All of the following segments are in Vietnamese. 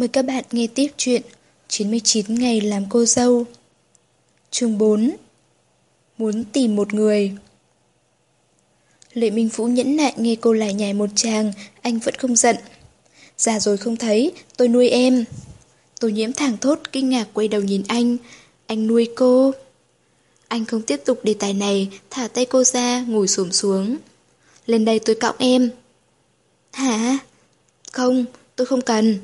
Mời các bạn nghe tiếp chuyện 99 ngày làm cô dâu. Chương 4 Muốn tìm một người. Lệ Minh Vũ nhẫn nại nghe cô lại nhảy một chàng Anh vẫn không giận. Già rồi không thấy, tôi nuôi em. Tô nhiễm thẳng thốt kinh ngạc quay đầu nhìn anh. Anh nuôi cô. Anh không tiếp tục đề tài này Thả tay cô ra, ngồi xổm xuống. Lên đây tôi cõng em. Hả? Không, tôi không cần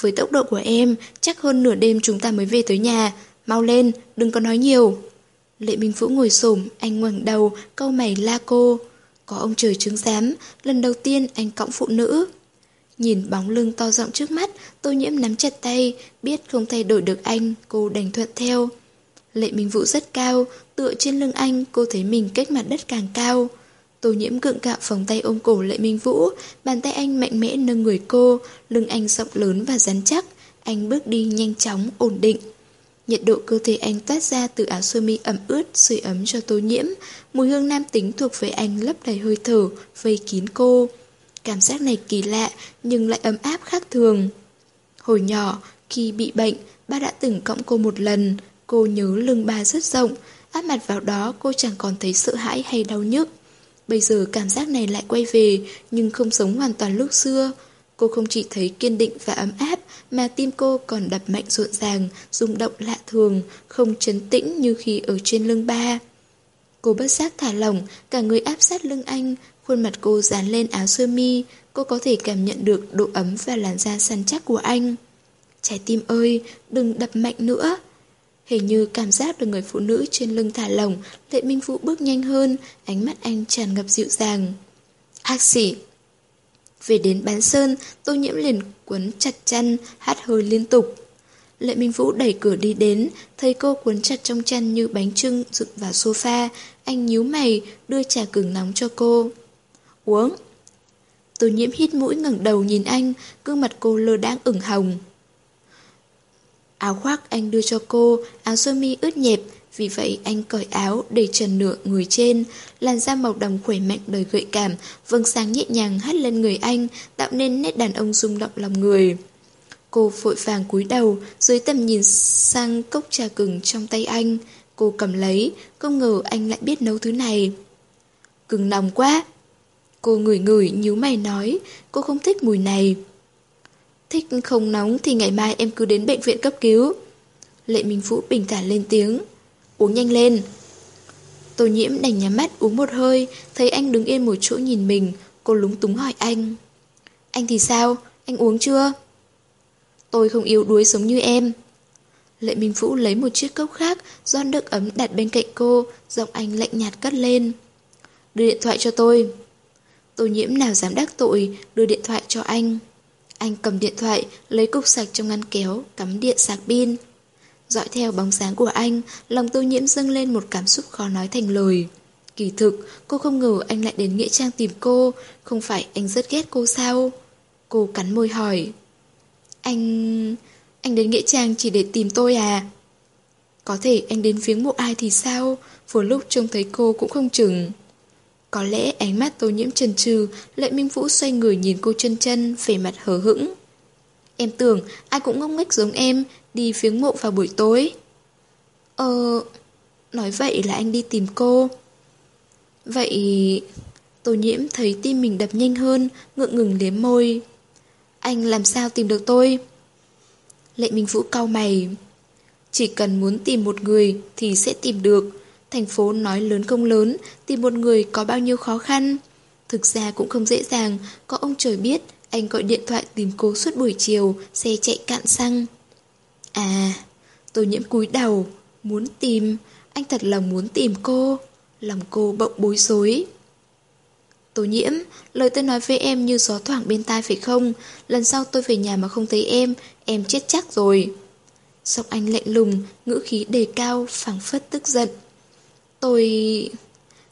với tốc độ của em, chắc hơn nửa đêm chúng ta mới về tới nhà. Mau lên, đừng có nói nhiều. Lệ Minh Vũ ngồi xổm, anh ngoảnh đầu, câu mày la cô. Có ông trời chứng giám, lần đầu tiên anh cõng phụ nữ. Nhìn bóng lưng to rộng trước mắt, tô nhiễm nắm chặt tay, biết không thay đổi được anh, cô đành thuận theo. Lệ Minh Vũ rất cao, tựa trên lưng anh, cô thấy mình cách mặt đất càng cao. Tô nhiễm gượng gạo phòng tay ôm cổ Lệ Minh Vũ, bàn tay anh mạnh mẽ nâng người cô, lưng anh rộng lớn và rắn chắc, anh bước đi nhanh chóng, ổn định. Nhiệt độ cơ thể anh toát ra từ áo sơ mi ẩm ướt, sưởi ấm cho tô nhiễm, mùi hương nam tính thuộc về anh lấp đầy hơi thở, vây kín cô. Cảm giác này kỳ lạ, nhưng lại ấm áp khác thường. Hồi nhỏ, khi bị bệnh, ba đã từng cõng cô một lần, cô nhớ lưng ba rất rộng, áp mặt vào đó cô chẳng còn thấy sợ hãi hay đau nhức. Bây giờ cảm giác này lại quay về, nhưng không sống hoàn toàn lúc xưa. Cô không chỉ thấy kiên định và ấm áp, mà tim cô còn đập mạnh rộn ràng, rung động lạ thường, không chấn tĩnh như khi ở trên lưng ba. Cô bất giác thả lỏng, cả người áp sát lưng anh, khuôn mặt cô dán lên áo sơ mi, cô có thể cảm nhận được độ ấm và làn da săn chắc của anh. Trái tim ơi, đừng đập mạnh nữa. Hình như cảm giác được người phụ nữ trên lưng thả lỏng, Lệ Minh Vũ bước nhanh hơn, ánh mắt anh tràn ngập dịu dàng. Ác xỉ! Về đến bán sơn, tô nhiễm liền quấn chặt chăn, hát hơi liên tục. Lệ Minh Vũ đẩy cửa đi đến, thấy cô quấn chặt trong chăn như bánh trưng dựng vào sofa, anh nhíu mày, đưa trà cứng nóng cho cô. Uống! Tô nhiễm hít mũi ngẩng đầu nhìn anh, gương mặt cô lơ đang ửng hồng. Áo khoác anh đưa cho cô, áo sơ mi ướt nhẹp, vì vậy anh cởi áo để trần nửa người trên, làn da màu đồng khỏe mạnh đời gợi cảm, vầng sáng nhẹ nhàng hắt lên người anh, tạo nên nét đàn ông rung động lòng người. Cô vội vàng cúi đầu, dưới tầm nhìn sang cốc trà cừng trong tay anh. Cô cầm lấy, không ngờ anh lại biết nấu thứ này. Cừng nóng quá. Cô ngửi ngửi nhíu mày nói, cô không thích mùi này. Thích không nóng thì ngày mai em cứ đến bệnh viện cấp cứu. Lệ Minh Vũ bình thản lên tiếng. Uống nhanh lên. Tô nhiễm đành nhắm mắt uống một hơi, thấy anh đứng yên một chỗ nhìn mình, cô lúng túng hỏi anh. Anh thì sao? Anh uống chưa? Tôi không yếu đuối giống như em. Lệ Minh Vũ lấy một chiếc cốc khác, do nước ấm đặt bên cạnh cô, giọng anh lạnh nhạt cất lên. Đưa điện thoại cho tôi. Tô nhiễm nào dám đắc tội, đưa điện thoại cho anh. Anh cầm điện thoại, lấy cục sạch trong ngăn kéo, cắm điện sạc pin. Dõi theo bóng sáng của anh, lòng tô nhiễm dâng lên một cảm xúc khó nói thành lời. Kỳ thực, cô không ngờ anh lại đến Nghĩa Trang tìm cô, không phải anh rất ghét cô sao? Cô cắn môi hỏi. Anh... anh đến Nghĩa Trang chỉ để tìm tôi à? Có thể anh đến viếng mộ ai thì sao? Vừa lúc trông thấy cô cũng không chừng. Có lẽ ánh mắt tô nhiễm trần trừ, Lệ Minh Vũ xoay người nhìn cô chân chân, vẻ mặt hờ hững. Em tưởng ai cũng ngốc nghếch giống em, đi viếng mộ vào buổi tối. Ờ... Nói vậy là anh đi tìm cô. Vậy... Tô nhiễm thấy tim mình đập nhanh hơn, ngượng ngừng liếm môi. Anh làm sao tìm được tôi? Lệ Minh Vũ cau mày. Chỉ cần muốn tìm một người thì sẽ tìm được. Thành phố nói lớn không lớn, tìm một người có bao nhiêu khó khăn. Thực ra cũng không dễ dàng, có ông trời biết, anh gọi điện thoại tìm cô suốt buổi chiều, xe chạy cạn xăng. À, tôi nhiễm cúi đầu, muốn tìm, anh thật lòng muốn tìm cô. Lòng cô bỗng bối rối. Tô nhiễm, lời tôi nói với em như gió thoảng bên tai phải không? Lần sau tôi về nhà mà không thấy em, em chết chắc rồi. Giọng anh lạnh lùng, ngữ khí đề cao, phảng phất tức giận. Tôi...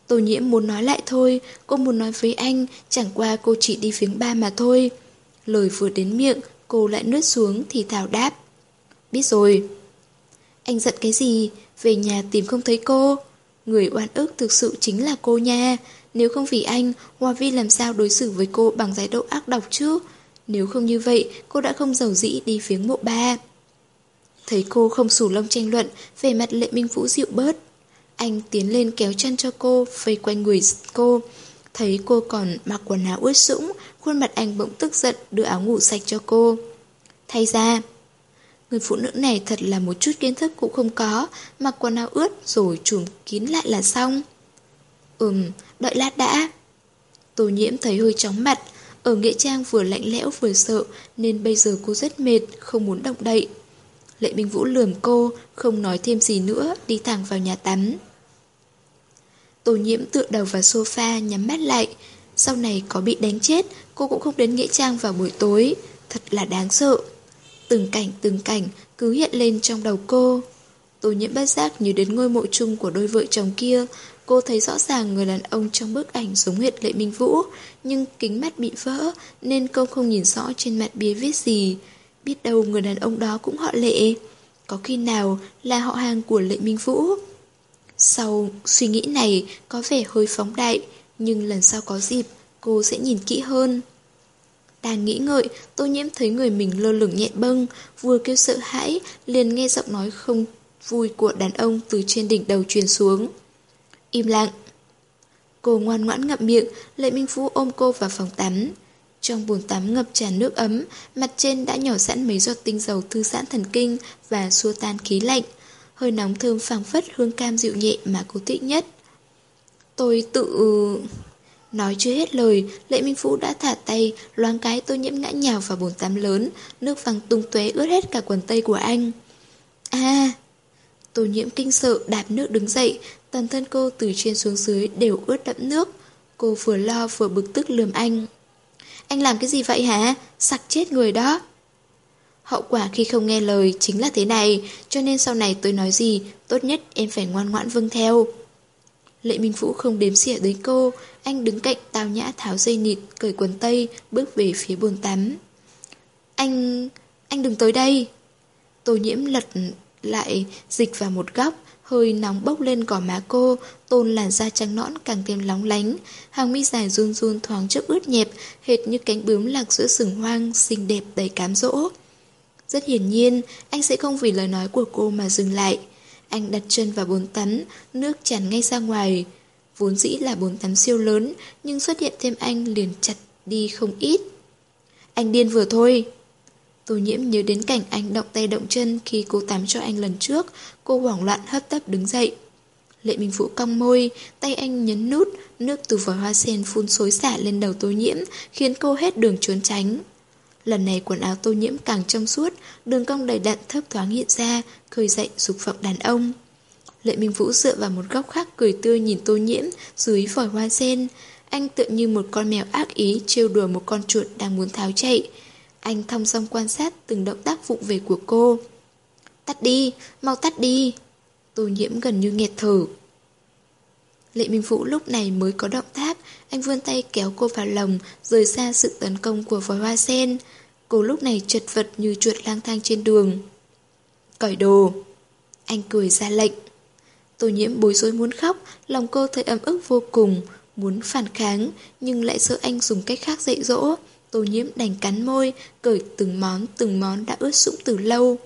Tô nhiễm muốn nói lại thôi, cô muốn nói với anh, chẳng qua cô chỉ đi viếng ba mà thôi. Lời vừa đến miệng, cô lại nuốt xuống thì thảo đáp. Biết rồi. Anh giận cái gì? Về nhà tìm không thấy cô. Người oan ức thực sự chính là cô nha. Nếu không vì anh, Hoa Vi làm sao đối xử với cô bằng thái độ ác độc chứ? Nếu không như vậy, cô đã không giàu dĩ đi viếng mộ ba. Thấy cô không sủ lông tranh luận, về mặt lệ minh vũ dịu bớt. Anh tiến lên kéo chân cho cô, vây quanh người cô. Thấy cô còn mặc quần áo ướt sũng, khuôn mặt anh bỗng tức giận đưa áo ngủ sạch cho cô. Thay ra, người phụ nữ này thật là một chút kiến thức cũng không có, mặc quần áo ướt rồi trùm kín lại là xong. Ừm, đợi lát đã. Tô nhiễm thấy hơi chóng mặt, ở Nghệ Trang vừa lạnh lẽo vừa sợ nên bây giờ cô rất mệt, không muốn động đậy. Lệ Minh Vũ lườm cô, không nói thêm gì nữa, đi thẳng vào nhà tắm. Tô nhiễm tựa đầu vào sofa, nhắm mắt lại. Sau này có bị đánh chết, cô cũng không đến Nghĩa Trang vào buổi tối. Thật là đáng sợ. Từng cảnh từng cảnh cứ hiện lên trong đầu cô. Tô nhiễm bất giác như đến ngôi mộ chung của đôi vợ chồng kia. Cô thấy rõ ràng người đàn ông trong bức ảnh giống huyệt Lệ Minh Vũ, nhưng kính mắt bị vỡ nên cô không nhìn rõ trên mặt bia viết gì. Biết đâu người đàn ông đó cũng họ Lệ. Có khi nào là họ hàng của Lệ Minh Vũ? Sau suy nghĩ này có vẻ hơi phóng đại, nhưng lần sau có dịp, cô sẽ nhìn kỹ hơn. Đang nghĩ ngợi, tô nhiễm thấy người mình lơ lửng nhẹ bâng, vừa kêu sợ hãi, liền nghe giọng nói không vui của đàn ông từ trên đỉnh đầu truyền xuống. Im lặng. Cô ngoan ngoãn ngậm miệng, Lệ Minh Phú ôm cô vào phòng tắm. Trong bồn tắm ngập tràn nước ấm, mặt trên đã nhỏ sẵn mấy giọt tinh dầu thư giãn thần kinh và xua tan khí lạnh. Hơi nóng thơm phảng phất hương cam dịu nhẹ mà cô thích nhất. Tôi tự... Nói chưa hết lời, Lệ Minh Phú đã thả tay, loáng cái tôi nhiễm ngã nhào vào bồn tắm lớn, nước văng tung tóe ướt hết cả quần tây của anh. À! Tô nhiễm kinh sợ đạp nước đứng dậy, toàn thân cô từ trên xuống dưới đều ướt đẫm nước. Cô vừa lo vừa bực tức lườm anh. Anh làm cái gì vậy hả? Sặc chết người đó. Hậu quả khi không nghe lời chính là thế này, cho nên sau này tôi nói gì, tốt nhất em phải ngoan ngoãn vâng theo. Lệ Minh Vũ không đếm xỉa đến cô, anh đứng cạnh tào nhã tháo dây nịt, cởi quần tây, bước về phía bồn tắm. Anh... anh đừng tới đây. Tô nhiễm lật lại, dịch vào một góc, hơi nóng bốc lên gò má cô, tôn làn da trắng nõn càng thêm lóng lánh, hàng mi dài run run thoáng chớp ướt nhẹp, hệt như cánh bướm lạc giữa rừng hoang, xinh đẹp đầy cám dỗ. Rất hiển nhiên, anh sẽ không vì lời nói của cô mà dừng lại. Anh đặt chân vào bồn tắm, nước tràn ngay ra ngoài. Vốn dĩ là bồn tắm siêu lớn, nhưng xuất hiện thêm anh liền chặt đi không ít. Anh điên vừa thôi. Tô nhiễm nhớ đến cảnh anh động tay động chân khi cô tắm cho anh lần trước, cô hoảng loạn hấp tấp đứng dậy. Lệ Minh Vũ cong môi, tay anh nhấn nút, nước từ vòi hoa sen phun xối xả lên đầu tô nhiễm, khiến cô hết đường trốn tránh. Lần này quần áo tô nhiễm càng trong suốt, đường cong đầy đặn thấp thoáng hiện ra, khơi dậy dục vọng đàn ông. Lệ Minh Vũ dựa vào một góc khác cười tươi nhìn tô nhiễm dưới vòi hoa sen. Anh tựa như một con mèo ác ý trêu đùa một con chuột đang muốn tháo chạy. Anh thong dong quan sát từng động tác vụng về của cô. Tắt đi, mau tắt đi. Tô nhiễm gần như nghẹt thở. Lệ Minh Vũ lúc này mới có động tác, anh vươn tay kéo cô vào lòng, rời xa sự tấn công của vòi hoa sen. Cô lúc này chật vật như chuột lang thang trên đường. Cởi đồ. Anh cười ra lệnh. Tô nhiễm bối rối muốn khóc, lòng cô thấy ấm ức vô cùng, muốn phản kháng, nhưng lại sợ anh dùng cách khác dạy dỗ. Tô nhiễm đành cắn môi, cởi từng món từng món đã ướt sũng từ lâu.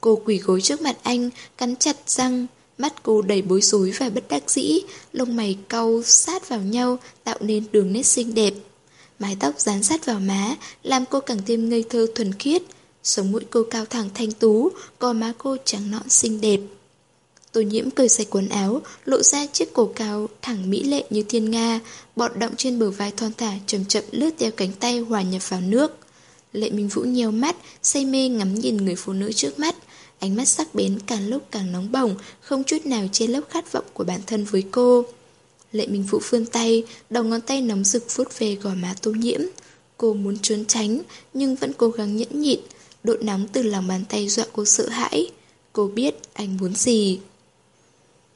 Cô quỳ gối trước mặt anh, cắn chặt răng, mắt cô đầy bối rối và bất đắc dĩ, lông mày cau sát vào nhau tạo nên đường nét xinh đẹp. Mái tóc dán sát vào má, làm cô càng thêm ngây thơ thuần khiết. Sống mũi cô cao thẳng thanh tú, có má cô trắng nõn xinh đẹp. Tô nhiễm cởi sạch quần áo, lộ ra chiếc cổ cao thẳng mỹ lệ như thiên nga, bọt động trên bờ vai thon thả chậm chậm lướt theo cánh tay hòa nhập vào nước. Lệ Minh Vũ nhiều mắt, say mê ngắm nhìn người phụ nữ trước mắt, ánh mắt sắc bén càng lúc càng nóng bỏng, không chút nào che lấp khát vọng của bản thân với cô. Lệ Minh Vũ vươn tay, đầu ngón tay nóng rực vuốt về gò má tô nhiễm. Cô muốn trốn tránh, nhưng vẫn cố gắng nhẫn nhịn, độ nóng từ lòng bàn tay dọa cô sợ hãi. Cô biết anh muốn gì.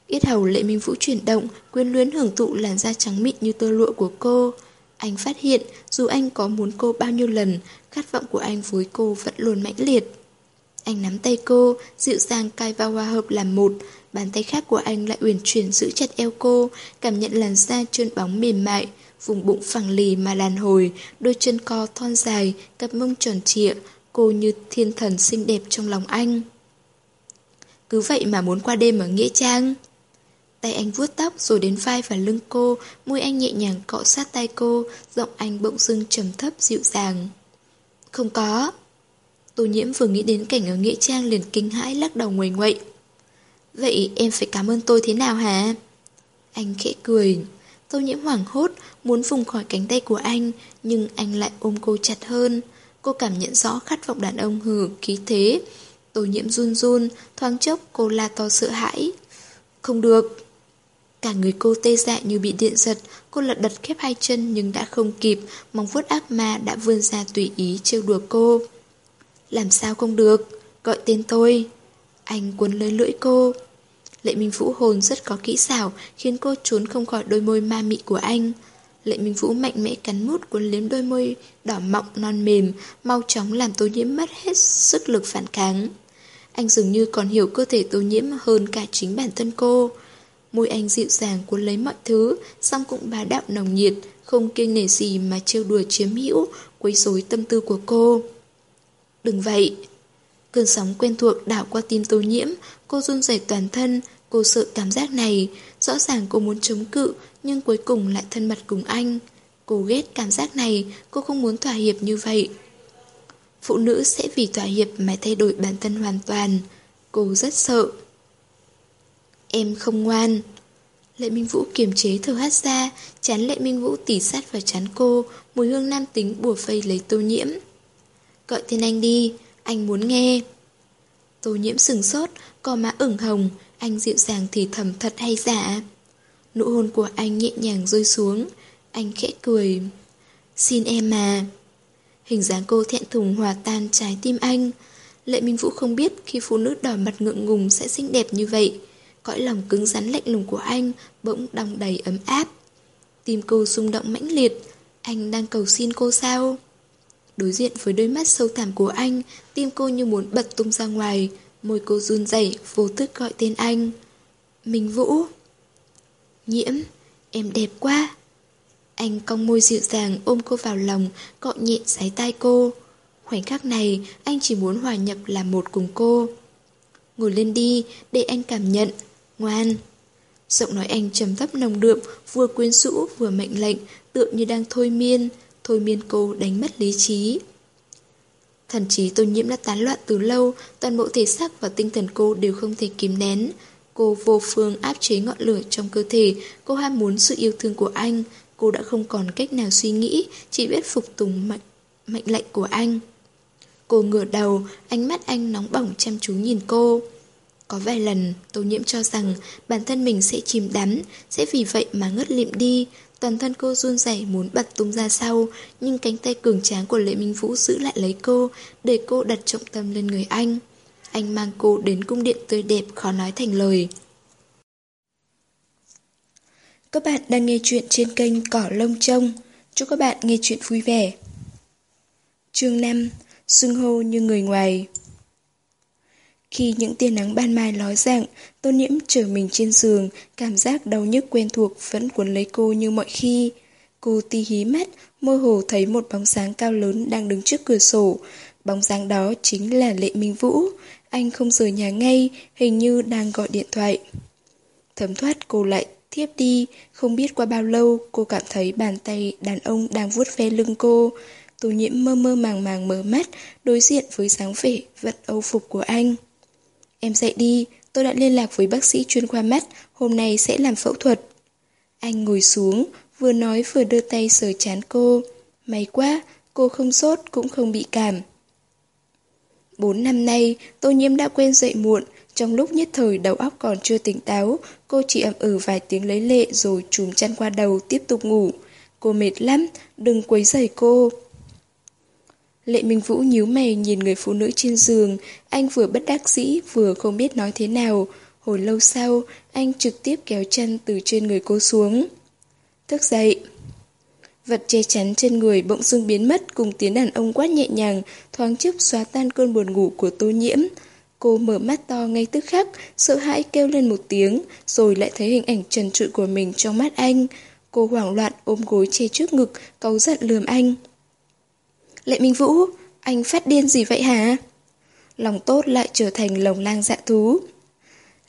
Yết hầu Lệ Minh Vũ chuyển động, quyến luyến hưởng thụ làn da trắng mịn như tơ lụa của cô. Anh phát hiện, dù anh có muốn cô bao nhiêu lần, khát vọng của anh với cô vẫn luôn mãnh liệt. Anh nắm tay cô, dịu dàng cai vào hòa hợp làm một, bàn tay khác của anh lại uyển chuyển giữ chặt eo cô, cảm nhận làn da trơn bóng mềm mại, vùng bụng phẳng lì mà đàn hồi, đôi chân co thon dài, cặp mông tròn trịa, cô như thiên thần xinh đẹp trong lòng anh. Cứ vậy mà muốn qua đêm ở Nghĩa Trang. Tay anh vuốt tóc rồi đến vai và lưng cô, môi anh nhẹ nhàng cọ sát tay cô, giọng anh bỗng dưng trầm thấp dịu dàng. Không có. Tô nhiễm vừa nghĩ đến cảnh ở Nghĩa Trang liền kinh hãi lắc đầu nguầy nguậy. Vậy em phải cảm ơn tôi thế nào hả? Anh khẽ cười. Tô nhiễm hoảng hốt, muốn vùng khỏi cánh tay của anh, nhưng anh lại ôm cô chặt hơn. Cô cảm nhận rõ khát vọng đàn ông hừ khí thế. Tô nhiễm run run, thoáng chốc cô la to sợ hãi. Không được. Cả người cô tê dại như bị điện giật, cô lật đật khép hai chân nhưng đã không kịp, mong vuốt ác ma đã vươn ra tùy ý trêu đùa cô. Làm sao không được, gọi tên tôi. Anh cuốn lấy lưỡi cô. Lệ Minh Vũ hồn rất có kỹ xảo, khiến cô trốn không khỏi đôi môi ma mị của anh. Lệ Minh Vũ mạnh mẽ cắn mút cuốn liếm đôi môi đỏ mọng non mềm, mau chóng làm tô nhiễm mất hết sức lực phản kháng. Anh dường như còn hiểu cơ thể tô nhiễm hơn cả chính bản thân cô. Môi anh dịu dàng cuốn lấy mọi thứ, song cũng bá đạo nồng nhiệt, không kiêng nể gì mà trêu đùa chiếm hữu, quấy rối tâm tư của cô. Đừng vậy. Cơn sóng quen thuộc đảo qua tim tô nhiễm, cô run rẩy toàn thân, cô sợ cảm giác này. Rõ ràng cô muốn chống cự, nhưng cuối cùng lại thân mật cùng anh. Cô ghét cảm giác này, cô không muốn thỏa hiệp như vậy. Phụ nữ sẽ vì thỏa hiệp mà thay đổi bản thân hoàn toàn. Cô rất sợ. Em không ngoan. Lệ Minh Vũ kiềm chế thở hát ra, chán Lệ Minh Vũ tỉ sát vào chán cô, mùi hương nam tính bùa phây lấy tô nhiễm. Gọi tên anh đi, anh muốn nghe. Tô nhiễm sừng sốt, cò má ửng hồng, anh dịu dàng thì thầm thật hay giả. Nụ hôn của anh nhẹ nhàng rơi xuống, anh khẽ cười. Xin em mà. Hình dáng cô thẹn thùng hòa tan trái tim anh. Lệ Minh Vũ không biết khi phụ nữ đỏ mặt ngượng ngùng sẽ xinh đẹp như vậy. Cõi lòng cứng rắn lạnh lùng của anh bỗng đong đầy ấm áp. Tim cô rung động mãnh liệt. Anh đang cầu xin cô sao? Đối diện với đôi mắt sâu thẳm của anh, tim cô như muốn bật tung ra ngoài. Môi cô run rẩy vô thức gọi tên anh. Minh Vũ. Nhiễm, em đẹp quá. Anh cong môi dịu dàng ôm cô vào lòng, cọ nhẹ sái tai cô. Khoảnh khắc này, anh chỉ muốn hòa nhập làm một cùng cô. Ngồi lên đi, để anh cảm nhận. Ngoan. Giọng nói anh trầm thấp nồng đượm, vừa quyến rũ vừa mệnh lệnh, tựa như đang thôi miên, thôi miên cô đánh mất lý trí. Thần trí tô nhiễm đã tán loạn từ lâu, toàn bộ thể xác và tinh thần cô đều không thể kìm nén. Cô vô phương áp chế ngọn lửa trong cơ thể, cô ham muốn sự yêu thương của anh. Cô đã không còn cách nào suy nghĩ, chỉ biết phục tùng mệnh, mệnh lệnh của anh. Cô ngửa đầu, ánh mắt anh nóng bỏng chăm chú nhìn cô. Có vài lần, Tô Nhiễm cho rằng bản thân mình sẽ chìm đắm, sẽ vì vậy mà ngất lịm đi. Toàn thân cô run rẩy muốn bật tung ra sau, nhưng cánh tay cường tráng của Lệ Minh Vũ giữ lại lấy cô, để cô đặt trọng tâm lên người anh. Anh mang cô đến cung điện tươi đẹp khó nói thành lời. Các bạn đang nghe chuyện trên kênh Cỏ Lông Trông. Chúc các bạn nghe chuyện vui vẻ. Chương 5 Xưng hô như người ngoài khi những tia nắng ban mai ló dạng, tôn nhiễm trở mình trên giường, cảm giác đau nhức quen thuộc vẫn cuốn lấy cô như mọi khi. Cô ti hí mắt, mơ hồ thấy một bóng sáng cao lớn đang đứng trước cửa sổ. Bóng dáng đó chính là Lệ Minh Vũ. Anh không rời nhà ngay, hình như đang gọi điện thoại. Thấm thoát cô lại thiếp đi, không biết qua bao lâu cô cảm thấy bàn tay đàn ông đang vuốt ve lưng cô. Tô nhiễm mơ mơ màng màng mở mắt, đối diện với dáng vẻ vẫn âu phục của anh. Em dậy đi, tôi đã liên lạc với bác sĩ chuyên khoa mắt, hôm nay sẽ làm phẫu thuật. Anh ngồi xuống, vừa nói vừa đưa tay sờ chán cô. May quá, cô không sốt cũng không bị cảm. Bốn năm nay, tô nhiễm đã quen dậy muộn, trong lúc nhất thời đầu óc còn chưa tỉnh táo, cô chỉ ậm ừ vài tiếng lấy lệ rồi trùm chăn qua đầu tiếp tục ngủ. Cô mệt lắm, đừng quấy rầy cô. Lệ Minh Vũ nhíu mày nhìn người phụ nữ trên giường, anh vừa bất đắc dĩ vừa không biết nói thế nào. Hồi lâu sau, anh trực tiếp kéo chân từ trên người cô xuống. Thức dậy. Vật che chắn trên người bỗng dưng biến mất cùng tiếng đàn ông quát nhẹ nhàng, thoáng chốc xóa tan cơn buồn ngủ của tô nhiễm. Cô mở mắt to ngay tức khắc, sợ hãi kêu lên một tiếng, rồi lại thấy hình ảnh trần trụi của mình trong mắt anh. Cô hoảng loạn ôm gối che trước ngực, cáu giận lườm anh. Lệ Minh Vũ, anh phát điên gì vậy hả? Lòng tốt lại trở thành lồng lang dạ thú.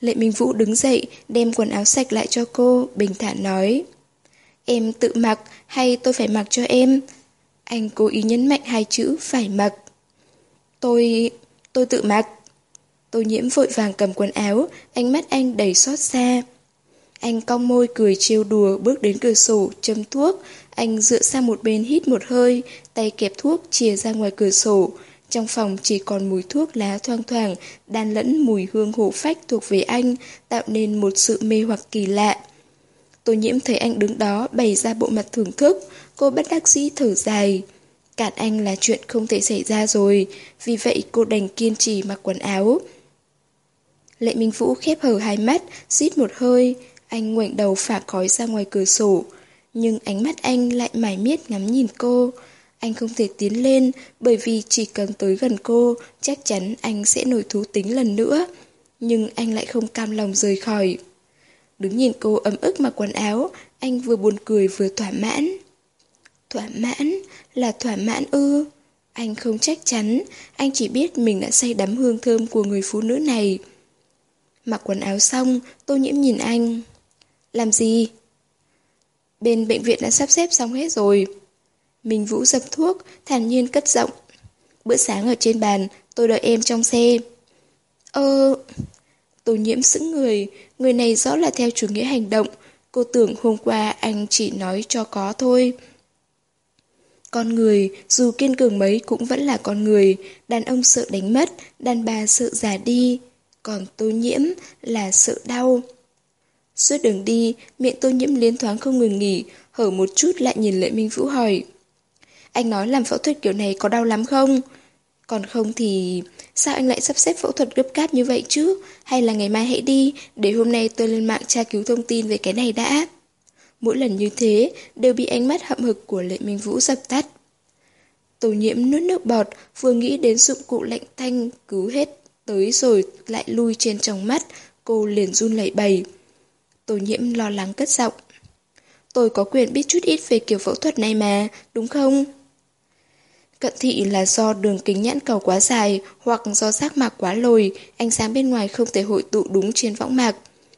Lệ Minh Vũ đứng dậy, đem quần áo sạch lại cho cô, bình thản nói. Em tự mặc hay tôi phải mặc cho em? Anh cố ý nhấn mạnh hai chữ phải mặc. Tôi... tôi tự mặc. Tô nhiễm vội vàng cầm quần áo, ánh mắt anh đầy xót xa. Anh cong môi cười trêu đùa bước đến cửa sổ, châm thuốc. Anh dựa sang một bên hít một hơi, tay kẹp thuốc chìa ra ngoài cửa sổ. Trong phòng chỉ còn mùi thuốc lá thoang thoảng, đan lẫn mùi hương hổ phách thuộc về anh, tạo nên một sự mê hoặc kỳ lạ. Tô nhiễm thấy anh đứng đó bày ra bộ mặt thưởng thức, cô bất đắc dĩ thở dài. Cản anh là chuyện không thể xảy ra rồi, vì vậy cô đành kiên trì mặc quần áo. Lệ Minh Vũ khép hờ hai mắt, xít một hơi, anh ngoảnh đầu phả khói ra ngoài cửa sổ. Nhưng ánh mắt anh lại mải miết ngắm nhìn cô. Anh không thể tiến lên bởi vì chỉ cần tới gần cô, chắc chắn anh sẽ nổi thú tính lần nữa. Nhưng anh lại không cam lòng rời khỏi. Đứng nhìn cô ấm ức mặc quần áo, anh vừa buồn cười vừa thỏa mãn. Thỏa mãn? Là thỏa mãn ư? Anh không chắc chắn, anh chỉ biết mình đã say đắm hương thơm của người phụ nữ này. Mặc quần áo xong, tô nhiễm nhìn anh. Làm gì? Bên bệnh viện đã sắp xếp xong hết rồi. mình Vũ dập thuốc, thản nhiên cất giọng. Bữa sáng ở trên bàn, tôi đợi em trong xe. Ờ, Ơ... Tô nhiễm sững người, người này rõ là theo chủ nghĩa hành động. Cô tưởng hôm qua anh chỉ nói cho có thôi. Con người, dù kiên cường mấy cũng vẫn là con người, đàn ông sợ đánh mất, đàn bà sợ già đi, còn tô nhiễm là sợ đau. Suốt đường đi, miệng tô nhiễm liên thoáng không ngừng nghỉ, hở một chút lại nhìn Lệ Minh Vũ hỏi. Anh nói làm phẫu thuật kiểu này có đau lắm không? Còn không thì... Sao anh lại sắp xếp phẫu thuật gấp gáp như vậy chứ? Hay là ngày mai hãy đi, để hôm nay tôi lên mạng tra cứu thông tin về cái này đã. Mỗi lần như thế, đều bị ánh mắt hậm hực của Lệ Minh Vũ dập tắt. Tổ nhiễm nuốt nước bọt, vừa nghĩ đến dụng cụ lạnh thanh, cứu hết, tới rồi lại lui trên trong mắt, cô liền run lẩy bẩy. Tô nhiễm lo lắng cất giọng. Tôi có quyền biết chút ít về kiểu phẫu thuật này mà, đúng không? Cận thị là do đường kính nhãn cầu quá dài hoặc do giác mạc quá lồi, ánh sáng bên ngoài không thể hội tụ đúng trên võng mạc.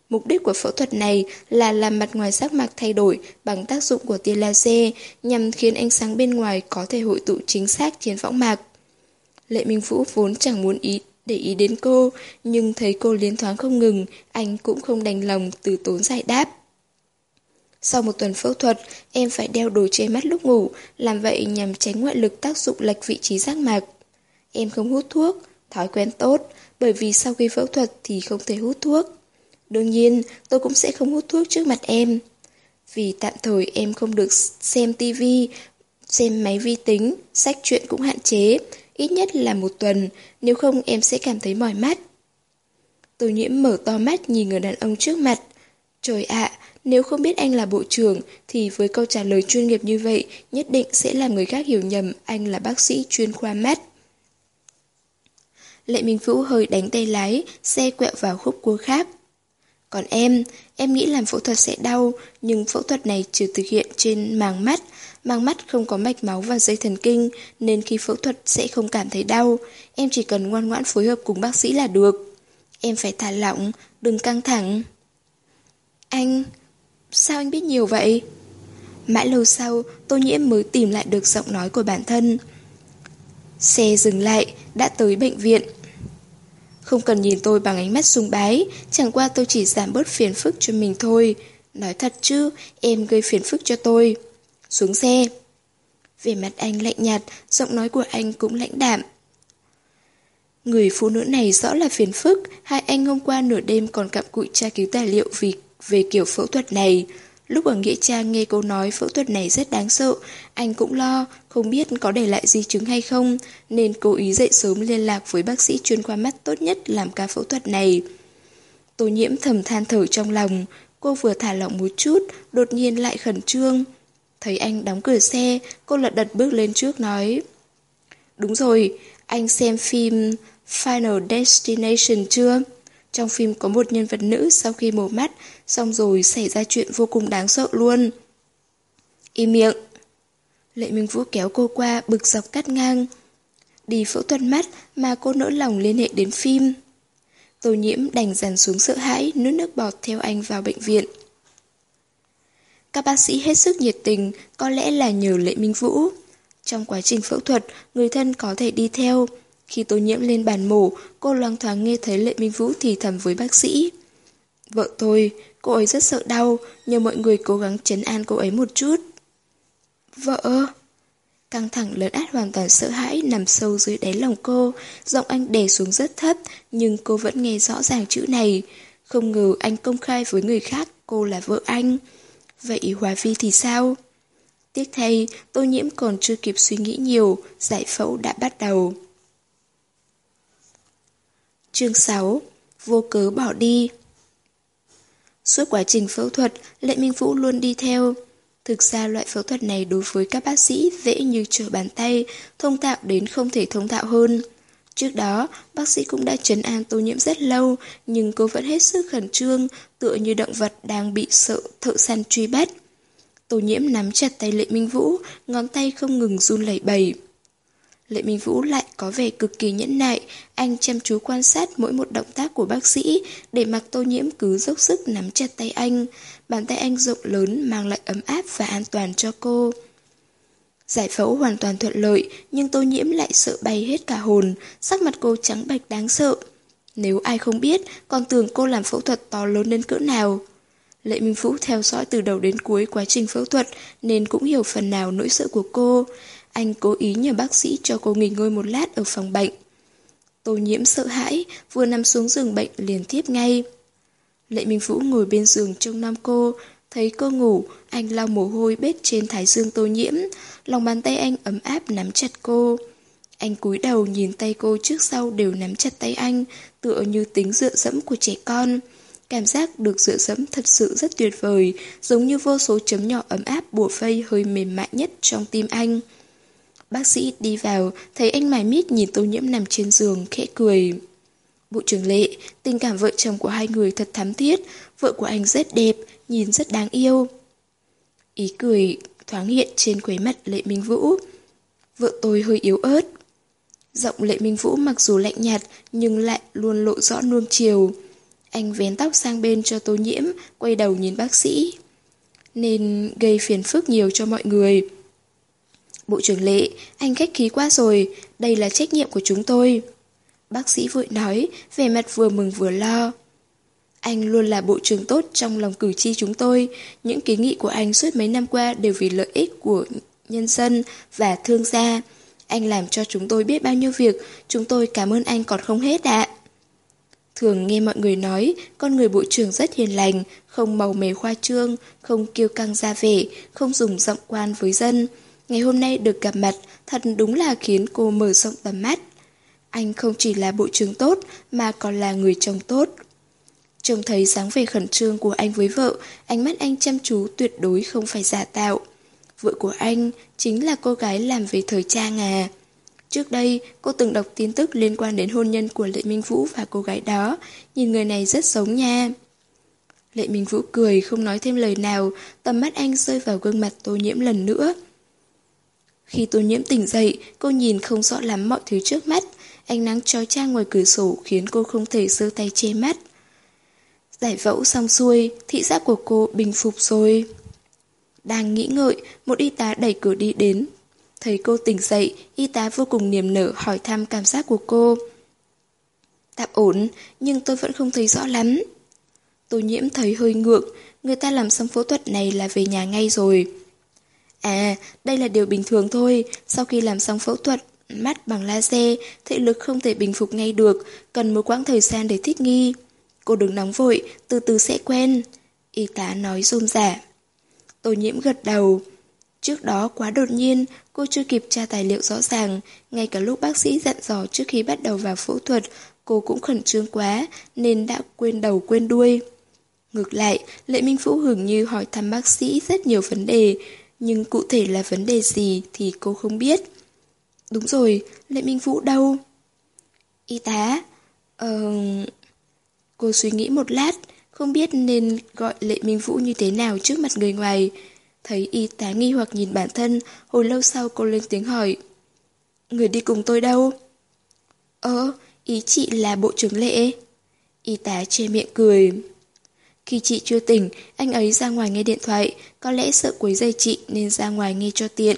Mục đích của phẫu thuật này là làm mặt ngoài giác mạc thay đổi bằng tác dụng của tia laser nhằm khiến ánh sáng bên ngoài có thể hội tụ chính xác trên võng mạc. Lệ Minh Vũ vốn chẳng muốn ý để ý đến cô, nhưng thấy cô liên thoáng không ngừng, anh cũng không đành lòng từ tốn giải đáp. Sau một tuần phẫu thuật, em phải đeo đồ che mắt lúc ngủ, làm vậy nhằm tránh ngoại lực tác dụng lệch vị trí giác mạc. Em không hút thuốc, thói quen tốt, bởi vì sau khi phẫu thuật thì không thể hút thuốc. Đương nhiên, tôi cũng sẽ không hút thuốc trước mặt em. Vì tạm thời em không được xem tivi, xem máy vi tính, sách truyện cũng hạn chế, ít nhất là một tuần, nếu không em sẽ cảm thấy mỏi mắt. Tô nhiễm mở to mắt nhìn người đàn ông trước mặt. Trời ạ, nếu không biết anh là bộ trưởng, thì với câu trả lời chuyên nghiệp như vậy, nhất định sẽ làm người khác hiểu nhầm anh là bác sĩ chuyên khoa mắt. Lệ Minh Vũ hơi đánh tay lái, xe quẹo vào khúc cua khác. Còn em, em nghĩ làm phẫu thuật sẽ đau, nhưng phẫu thuật này chỉ thực hiện trên màng mắt mang mắt không có mạch máu và dây thần kinh, nên khi phẫu thuật sẽ không cảm thấy đau. Em chỉ cần ngoan ngoãn phối hợp cùng bác sĩ là được. Em phải thả lỏng, đừng căng thẳng. Anh, sao anh biết nhiều vậy? Mãi lâu sau, Tô Nhiễm mới tìm lại được giọng nói của bản thân. Xe dừng lại, đã tới bệnh viện. Không cần nhìn tôi bằng ánh mắt sùng bái, chẳng qua tôi chỉ giảm bớt phiền phức cho mình thôi. Nói thật chứ, em gây phiền phức cho tôi. Xuống xe. Về mặt anh lạnh nhạt, giọng nói của anh cũng lãnh đạm. Người phụ nữ này rõ là phiền phức, hai anh hôm qua nửa đêm còn cặm cụi tra cứu tài liệu vì về kiểu phẫu thuật này. Lúc ở Nghĩa Trang nghe cô nói phẫu thuật này rất đáng sợ, anh cũng lo, không biết có để lại di chứng hay không, nên cố ý dậy sớm liên lạc với bác sĩ chuyên khoa mắt tốt nhất làm ca phẫu thuật này. Tô nhiễm thầm than thở trong lòng, cô vừa thả lỏng một chút, đột nhiên lại khẩn trương. Thấy anh đóng cửa xe, cô lật đật bước lên trước nói. Đúng rồi, anh xem phim Final Destination chưa? Trong phim có một nhân vật nữ sau khi mổ mắt, xong rồi xảy ra chuyện vô cùng đáng sợ luôn. Im miệng. Lệ Minh Vũ kéo cô qua, bực dọc cắt ngang. Đi phẫu thuật mắt mà cô nỡ lòng liên hệ đến phim. Tô nhiễm đành dàn xuống sợ hãi, nuốt nước bọt theo anh vào bệnh viện. Các bác sĩ hết sức nhiệt tình, có lẽ là nhờ Lệ Minh Vũ. Trong quá trình phẫu thuật, người thân có thể đi theo. Khi tô nhiễm lên bàn mổ, cô loang thoáng nghe thấy Lệ Minh Vũ thì thầm với bác sĩ. Vợ tôi, cô ấy rất sợ đau, nhờ mọi người cố gắng chấn an cô ấy một chút. Vợ... Căng thẳng lớn át hoàn toàn sợ hãi nằm sâu dưới đáy lòng cô, giọng anh đè xuống rất thấp, nhưng cô vẫn nghe rõ ràng chữ này. Không ngờ anh công khai với người khác cô là vợ anh. Vậy Hòa Vi thì sao? Tiếc thay, tô nhiễm còn chưa kịp suy nghĩ nhiều, giải phẫu đã bắt đầu. Chương 6 Vô cớ bỏ đi Suốt quá trình phẫu thuật, Lệ Minh Vũ luôn đi theo. Thực ra loại phẫu thuật này đối với các bác sĩ dễ như trở bàn tay, thông thạo đến không thể thông thạo hơn. Trước đó, bác sĩ cũng đã chấn an tô nhiễm rất lâu, nhưng cô vẫn hết sức khẩn trương, tựa như động vật đang bị sợ thợ săn truy bắt. Tô nhiễm nắm chặt tay Lệ Minh Vũ, ngón tay không ngừng run lẩy bẩy. Lệ Minh Vũ lại có vẻ cực kỳ nhẫn nại, anh chăm chú quan sát mỗi một động tác của bác sĩ, để mặc tô nhiễm cứ dốc sức nắm chặt tay anh. Bàn tay anh rộng lớn mang lại ấm áp và an toàn cho cô. Giải phẫu hoàn toàn thuận lợi, nhưng tô nhiễm lại sợ bay hết cả hồn, sắc mặt cô trắng bạch đáng sợ. Nếu ai không biết, còn tưởng cô làm phẫu thuật to lớn đến cỡ nào. Lệ Minh Phú theo dõi từ đầu đến cuối quá trình phẫu thuật nên cũng hiểu phần nào nỗi sợ của cô. Anh cố ý nhờ bác sĩ cho cô nghỉ ngơi một lát ở phòng bệnh. Tô nhiễm sợ hãi, vừa nằm xuống giường bệnh liền tiếp ngay. Lệ Minh Vũ ngồi bên giường trông nam cô, thấy cô ngủ, anh lau mồ hôi bết trên thái dương tô nhiễm, lòng bàn tay anh ấm áp nắm chặt cô. Anh cúi đầu nhìn tay cô trước sau đều nắm chặt tay anh, tựa như tính dựa dẫm của trẻ con. Cảm giác được dựa dẫm thật sự rất tuyệt vời, giống như vô số chấm nhỏ ấm áp bùa vây hơi mềm mại nhất trong tim anh. Bác sĩ đi vào, thấy anh mải mít nhìn tô nhiễm nằm trên giường, khẽ cười. Bộ trưởng Lệ, tình cảm vợ chồng của hai người thật thắm thiết, vợ của anh rất đẹp, nhìn rất đáng yêu. Ý cười thoáng hiện trên khuế mặt Lệ Minh Vũ. Vợ tôi hơi yếu ớt. Giọng Lệ Minh Vũ mặc dù lạnh nhạt nhưng lại luôn lộ rõ nuông chiều. Anh vén tóc sang bên cho tô nhiễm, quay đầu nhìn bác sĩ. Nên gây phiền phức nhiều cho mọi người. Bộ trưởng Lệ, anh khách khí quá rồi, đây là trách nhiệm của chúng tôi. Bác sĩ vội nói, vẻ mặt vừa mừng vừa lo. Anh luôn là bộ trưởng tốt trong lòng cử tri chúng tôi. Những kiến nghị của anh suốt mấy năm qua đều vì lợi ích của nhân dân và thương gia. Anh làm cho chúng tôi biết bao nhiêu việc, chúng tôi cảm ơn anh còn không hết ạ. Thường nghe mọi người nói, con người bộ trưởng rất hiền lành, không màu mè khoa trương, không kiêu căng ra vẻ, không dùng giọng quan với dân. Ngày hôm nay được gặp mặt, thật đúng là khiến cô mở rộng tầm mắt. Anh không chỉ là bộ trưởng tốt, mà còn là người chồng tốt. Trông thấy dáng vẻ khẩn trương của anh với vợ, ánh mắt anh chăm chú tuyệt đối không phải giả tạo. Vợ của anh chính là cô gái làm về thời trang à. Trước đây, cô từng đọc tin tức liên quan đến hôn nhân của Lệ Minh Vũ và cô gái đó, nhìn người này rất giống nha. Lệ Minh Vũ cười không nói thêm lời nào, tầm mắt anh rơi vào gương mặt tô nhiễm lần nữa. Khi tô nhiễm tỉnh dậy, cô nhìn không rõ lắm mọi thứ trước mắt, ánh nắng trói trang ngoài cửa sổ khiến cô không thể giơ tay che mắt. Giải phẫu xong xuôi, thị giác của cô bình phục rồi. Đang nghĩ ngợi, một y tá đẩy cửa đi đến. Thấy cô tỉnh dậy, y tá vô cùng niềm nở hỏi thăm cảm giác của cô. Tạm ổn, nhưng tôi vẫn không thấy rõ lắm. Tô nhiễm thấy hơi ngượng, người ta làm xong phẫu thuật này là về nhà ngay rồi. À, đây là điều bình thường thôi, sau khi làm xong phẫu thuật, mắt bằng laser, thị lực không thể bình phục ngay được, cần một quãng thời gian để thích nghi. Cô đừng nóng vội, từ từ sẽ quen. Y tá nói run rả. Tô nhiễm gật đầu. Trước đó quá đột nhiên, cô chưa kịp tra tài liệu rõ ràng. Ngay cả lúc bác sĩ dặn dò trước khi bắt đầu vào phẫu thuật, cô cũng khẩn trương quá, nên đã quên đầu quên đuôi. Ngược lại, Lệ Minh Phú hưởng như hỏi thăm bác sĩ rất nhiều vấn đề, nhưng cụ thể là vấn đề gì thì cô không biết. Đúng rồi, Lệ Minh Vũ đâu? Y tá, ờ... Cô suy nghĩ một lát, không biết nên gọi Lệ Minh Vũ như thế nào trước mặt người ngoài. Thấy y tá nghi hoặc nhìn bản thân, hồi lâu sau cô lên tiếng hỏi. Người đi cùng tôi đâu? Ơ, ý chị là bộ trưởng lệ. Y tá che miệng cười. Khi chị chưa tỉnh, anh ấy ra ngoài nghe điện thoại, có lẽ sợ quấy dây chị nên ra ngoài nghe cho tiện.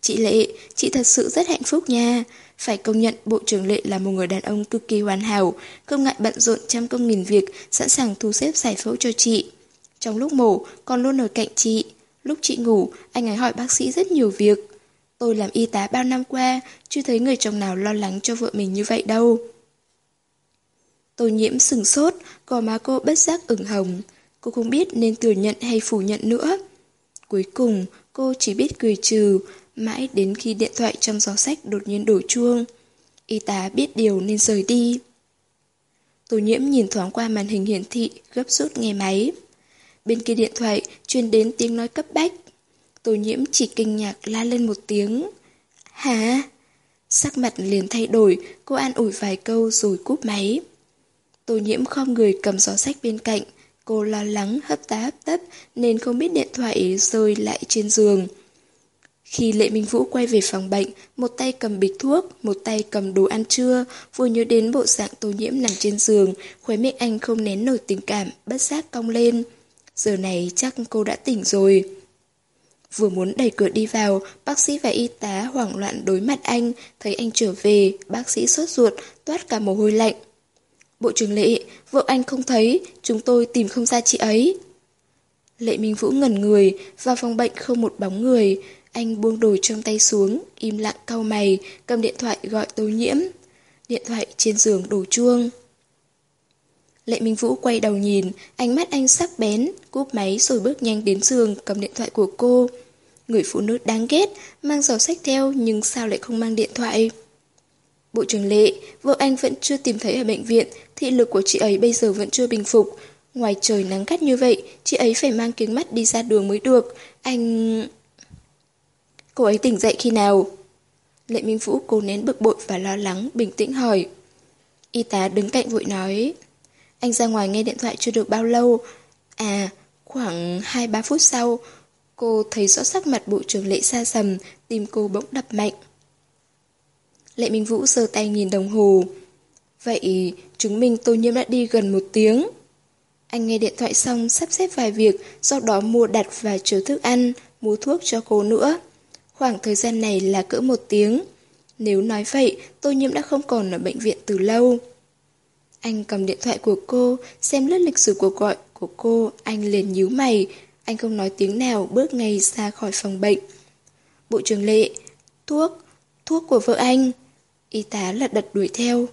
Chị Lệ, chị thật sự rất hạnh phúc nha. Phải công nhận Bộ trưởng Lệ là một người đàn ông cực kỳ hoàn hảo, không ngại bận rộn trăm công nghìn việc, sẵn sàng thu xếp giải phẫu cho chị. Trong lúc mổ, còn luôn ở cạnh chị. Lúc chị ngủ, anh ấy hỏi bác sĩ rất nhiều việc. Tôi làm y tá bao năm qua, chưa thấy người chồng nào lo lắng cho vợ mình như vậy đâu. Tô nhiễm sừng sốt, gò má cô bất giác ửng hồng. Cô không biết nên thừa nhận hay phủ nhận nữa. Cuối cùng, cô chỉ biết cười trừ, mãi đến khi điện thoại trong gió sách đột nhiên đổ chuông. Y tá biết điều nên rời đi. Tô nhiễm nhìn thoáng qua màn hình hiển thị, gấp rút nghe máy. Bên kia điện thoại truyền đến tiếng nói cấp bách. Tô nhiễm chỉ kinh ngạc la lên một tiếng. Hả? Sắc mặt liền thay đổi, cô an ủi vài câu rồi cúp máy. Tô nhiễm không người cầm gió sách bên cạnh. Cô lo lắng hấp tá hấp tấp nên không biết điện thoại rơi lại trên giường. Khi Lệ Minh Vũ quay về phòng bệnh, một tay cầm bịch thuốc, một tay cầm đồ ăn trưa, vừa nhớ đến bộ dạng tô nhiễm nằm trên giường, khóe miệng anh không nén nổi tình cảm, bất giác cong lên. Giờ này chắc cô đã tỉnh rồi. Vừa muốn đẩy cửa đi vào, bác sĩ và y tá hoảng loạn đối mặt anh, thấy anh trở về, bác sĩ sốt ruột, toát cả mồ hôi lạnh. Bộ trưởng Lệ, vợ anh không thấy, chúng tôi tìm không ra chị ấy. Lệ Minh Vũ ngẩn người, vào phòng bệnh không một bóng người, anh buông đồ trong tay xuống, im lặng cau mày, cầm điện thoại gọi tô nhiễm. Điện thoại trên giường đổ chuông. Lệ Minh Vũ quay đầu nhìn, ánh mắt anh sắc bén, cúp máy rồi bước nhanh đến giường cầm điện thoại của cô. Người phụ nữ đáng ghét, mang giỏ sách theo nhưng sao lại không mang điện thoại? Bộ trưởng Lệ, vợ anh vẫn chưa tìm thấy ở bệnh viện, thị lực của chị ấy bây giờ vẫn chưa bình phục. Ngoài trời nắng gắt như vậy, chị ấy phải mang kính mắt đi ra đường mới được. Anh... Cô ấy tỉnh dậy khi nào? Lệ Minh Vũ cố nén bực bội và lo lắng, bình tĩnh hỏi. Y tá đứng cạnh vội nói. Anh ra ngoài nghe điện thoại chưa được bao lâu. À, khoảng 2-3 phút sau, cô thấy rõ sắc mặt bộ trưởng lệ xa sầm, tim cô bỗng đập mạnh. Lệ Minh Vũ giơ tay nhìn đồng hồ. Vậy, chứng minh tô nhiễm đã đi gần một tiếng. Anh nghe điện thoại xong sắp xếp vài việc, sau đó mua đặt và chứa thức ăn, mua thuốc cho cô nữa. Khoảng thời gian này là cỡ một tiếng. Nếu nói vậy, tô nhiễm đã không còn ở bệnh viện từ lâu. Anh cầm điện thoại của cô, xem lướt lịch sử cuộc gọi của cô, anh liền nhíu mày. Anh không nói tiếng nào, bước ngay ra khỏi phòng bệnh. Bộ trưởng Lệ, thuốc, thuốc của vợ anh. Y tá lật đật đuổi theo.